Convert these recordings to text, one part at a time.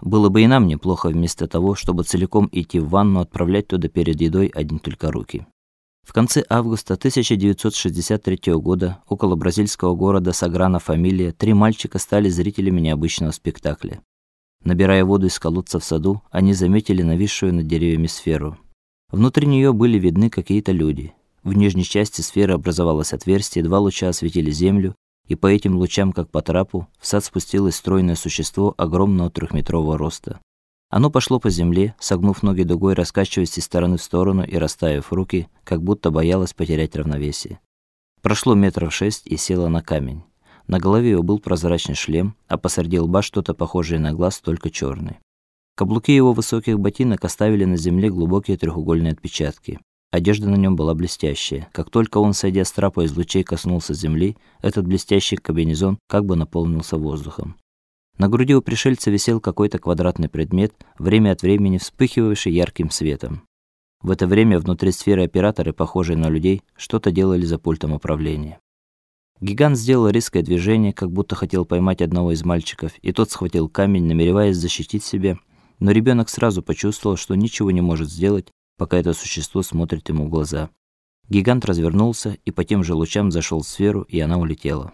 Было бы и нам неплохо вместо того, чтобы целиком идти в ванну, отправлять туда перед едой одни только руки. В конце августа 1963 года около бразильского города Саграна-Фамилия три мальчика стали зрителями необычного спектакля. Набирая воду из колодца в саду, они заметили нависшую над деревьями сферу. Внутри нее были видны какие-то люди. В нижней части сферы образовалось отверстие, два луча осветили землю, и по этим лучам, как по трапу, в сад спустилось стройное существо огромного трехметрового роста. Оно пошло по земле, согнув ноги дугой, раскачиваясь из стороны в сторону и расставив руки, как будто боялось потерять равновесие. Прошло метров шесть и село на камень. На голове его был прозрачный шлем, а посреди лба что-то похожее на глаз, только черный. Каблуки его высоких ботинок оставили на земле глубокие треугольные отпечатки. Одежда на нем была блестящая. Как только он, сойдя с трапа из лучей, коснулся земли, этот блестящий комбинезон как бы наполнился воздухом. На груди у пришельца висел какой-то квадратный предмет, время от времени вспыхивавший ярким светом. В это время внутри сферы операторы, похожие на людей, что-то делали за пультом управления. Гигант сделал резкое движение, как будто хотел поймать одного из мальчиков, и тот схватил камень, намереваясь защитить себя, но ребенок сразу почувствовал, что ничего не может сделать, пока это существо смотрит ему в глаза. Гигант развернулся и по тем же лучам зашел в сферу, и она улетела.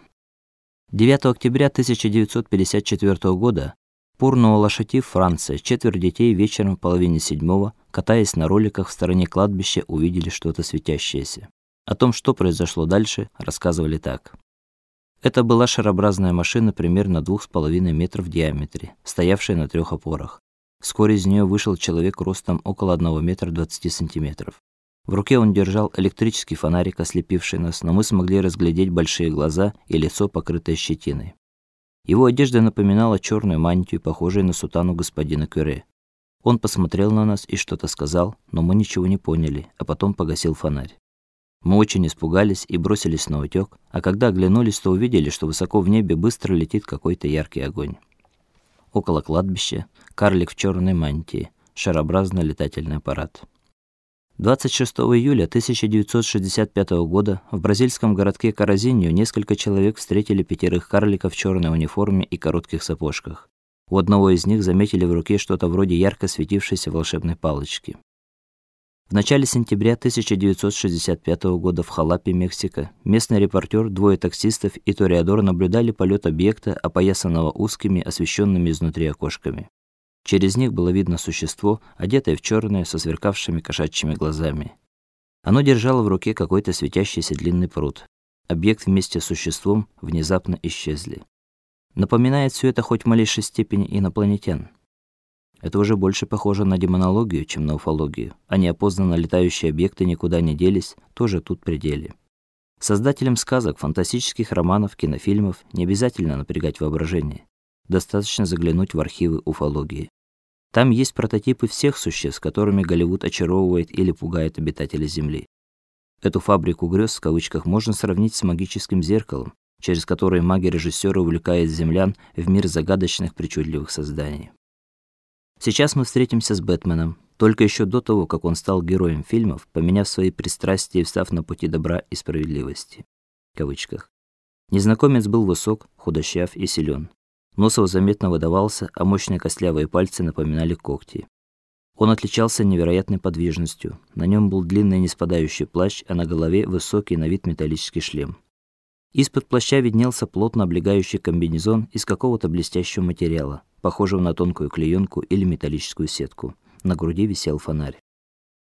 9 октября 1954 года Пурно-Лашати, Франция. Четверо детей вечером в половине седьмого, катаясь на роликах в стороне кладбища, увидели что-то светящееся. О том, что произошло дальше, рассказывали так: Это была шарообразная машина примерно двух с половиной метров в диаметре, стоявшая на трех опорах. Вскоре из нее вышел человек ростом около 1 метра 20 сантиметров. В руке он держал электрический фонарик, ослепивший нас, но мы смогли разглядеть большие глаза и лицо, покрытое щетиной. Его одежда напоминала черную мантию, похожую на сутану господина Кюре. Он посмотрел на нас и что-то сказал, но мы ничего не поняли, а потом погасил фонарь. Мы очень испугались и бросились на утёк, а когда оглянулись, то увидели, что высоко в небе быстро летит какой-то яркий огонь. Около кладбища карлик в черной мантии, шарообразный летательный аппарат. 26 июля 1965 года в бразильском городке Каразинью несколько человек встретили пятерых карликов в черной униформе и коротких сапожках. У одного из них заметили в руке что-то вроде ярко светившейся волшебной палочки. В начале сентября 1965 года в Халапе, Мексика, местный репортер, двое таксистов и ториадор наблюдали полет объекта, опоясанного узкими, освещенными изнутри окошками. Через них было видно существо, одетое в черное, со сверкавшими кошачьими глазами. Оно держало в руке какой-то светящийся длинный прут. Объект вместе с существом внезапно исчезли. Напоминает все это хоть в малейшей степени инопланетян. Это уже больше похоже на демонологию, чем на уфологию. А неопознанно летающие объекты никуда не делись, тоже тут пределе. Создателям сказок, фантастических романов, кинофильмов не обязательно напрягать воображение. Достаточно заглянуть в архивы уфологии. Там есть прототипы всех существ, которыми Голливуд очаровывает или пугает обитателей Земли. Эту фабрику грез в кавычках можно сравнить с магическим зеркалом, через которое маги-режиссеры увлекают землян в мир загадочных причудливых созданий. Сейчас мы встретимся с Бэтменом, только еще до того, как он стал героем фильмов, поменяв свои пристрастия и встав на пути добра и справедливости. В кавычках. Незнакомец был высок, худощав и силен. Нос его заметно выдавался, а мощные костлявые пальцы напоминали когти. Он отличался невероятной подвижностью. На нем был длинный неспадающий плащ, а на голове высокий на вид металлический шлем. Из-под плаща виднелся плотно облегающий комбинезон из какого-то блестящего материала, похожего на тонкую клеенку или металлическую сетку. На груди висел фонарь.